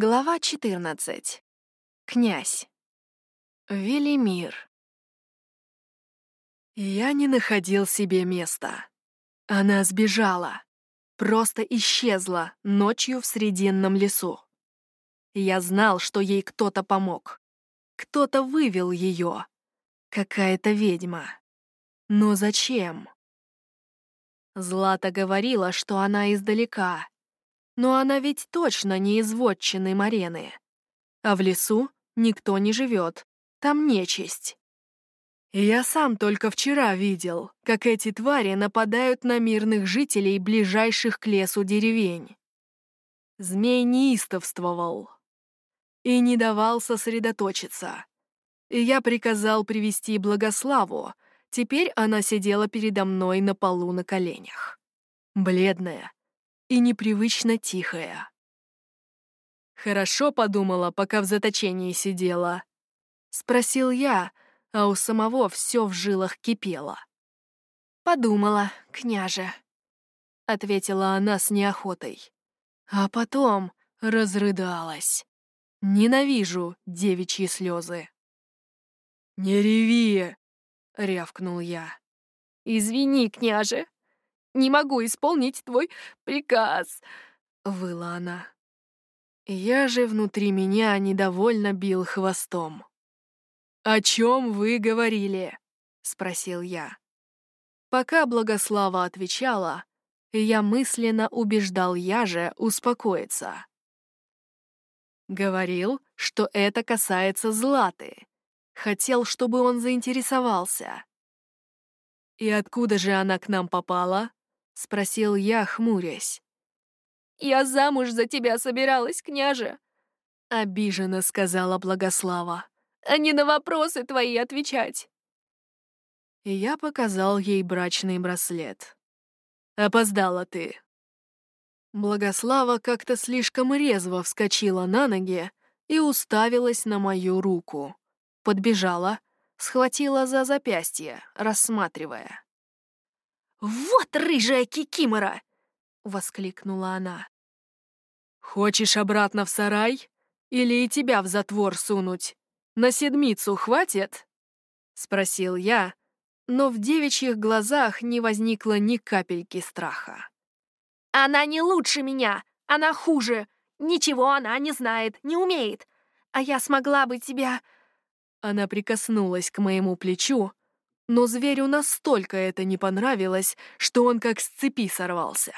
Глава 14. Князь. Велимир. Я не находил себе места. Она сбежала. Просто исчезла ночью в Срединном лесу. Я знал, что ей кто-то помог. Кто-то вывел ее. Какая-то ведьма. Но зачем? Злата говорила, что она издалека, но она ведь точно не из вотчины Марены. А в лесу никто не живет, там нечисть. Я сам только вчера видел, как эти твари нападают на мирных жителей ближайших к лесу деревень. Змей неистовствовал и не давал сосредоточиться. И я приказал привести Благославу, теперь она сидела передо мной на полу на коленях. Бледная, и непривычно тихая. «Хорошо подумала, пока в заточении сидела?» — спросил я, а у самого все в жилах кипело. «Подумала, княже», — ответила она с неохотой. А потом разрыдалась. Ненавижу девичьи слезы. «Не реви!» — рявкнул я. «Извини, княже, не могу исполнить твой приказ», — выла она. Я же внутри меня недовольно бил хвостом. «О чем вы говорили?» — спросил я. Пока Благослава отвечала, я мысленно убеждал я же успокоиться. Говорил, что это касается Златы. Хотел, чтобы он заинтересовался. «И откуда же она к нам попала?» — спросил я, хмурясь. «Я замуж за тебя собиралась, княже!» — обиженно сказала Благослава. «А не на вопросы твои отвечать!» И я показал ей брачный браслет. «Опоздала ты!» Благослава как-то слишком резво вскочила на ноги и уставилась на мою руку. Подбежала, схватила за запястье, рассматривая. «Вот рыжая кикимора!» — воскликнула она. «Хочешь обратно в сарай? Или и тебя в затвор сунуть? На седмицу хватит?» — спросил я, но в девичьих глазах не возникло ни капельки страха. «Она не лучше меня! Она хуже! Ничего она не знает, не умеет! А я смогла бы тебя...» Она прикоснулась к моему плечу, но зверю настолько это не понравилось, что он как с цепи сорвался.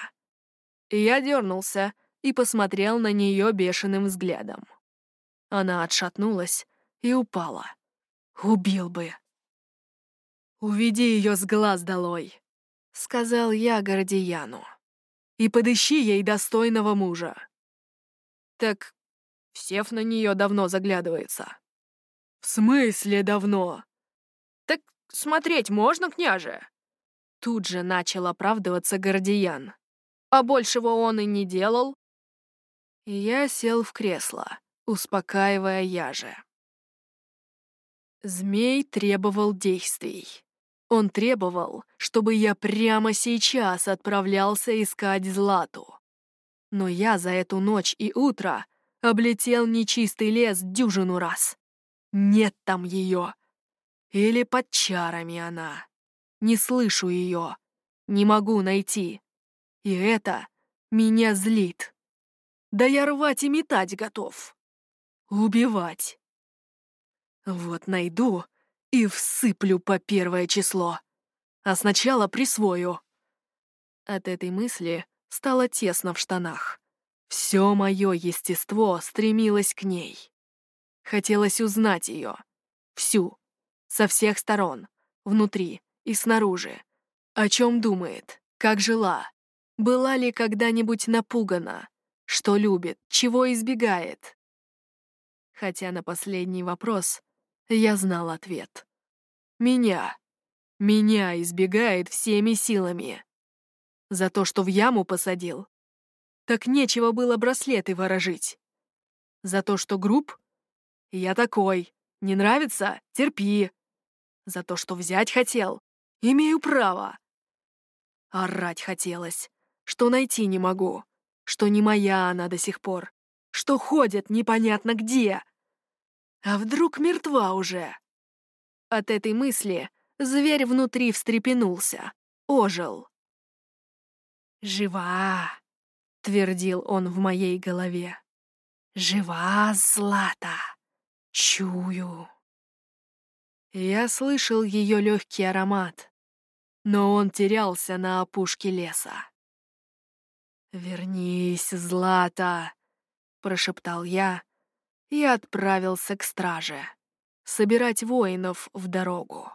Я дернулся и посмотрел на нее бешеным взглядом. Она отшатнулась и упала. Убил бы. «Уведи ее с глаз долой», — сказал я Гордияну. «И подыщи ей достойного мужа». Так Сев на нее давно заглядывается. «В смысле давно?» Смотреть можно, княже?» Тут же начал оправдываться Гордиян. А большего он и не делал. Я сел в кресло, успокаивая яже. Змей требовал действий. Он требовал, чтобы я прямо сейчас отправлялся искать Злату. Но я за эту ночь и утро облетел нечистый лес дюжину раз. Нет там ее. Или под чарами она. Не слышу ее. Не могу найти. И это меня злит. Да я рвать и метать готов. Убивать. Вот найду и всыплю по первое число. А сначала присвою. От этой мысли стало тесно в штанах. Все мое естество стремилось к ней. Хотелось узнать ее. Всю. Со всех сторон, внутри и снаружи. О чем думает, как жила, была ли когда-нибудь напугана, что любит, чего избегает. Хотя на последний вопрос я знал ответ. Меня. Меня избегает всеми силами. За то, что в яму посадил. Так нечего было браслеты ворожить. За то, что груб? Я такой. Не нравится? Терпи. За то, что взять хотел. Имею право. Орать хотелось, что найти не могу, что не моя она до сих пор. что ходит непонятно где. А вдруг мертва уже? От этой мысли зверь внутри встрепенулся, ожил. «Жива!» — твердил он в моей голове. «Жива, Злата! Чую!» Я слышал ее легкий аромат, но он терялся на опушке леса. «Вернись, Злата!» — прошептал я и отправился к страже, собирать воинов в дорогу.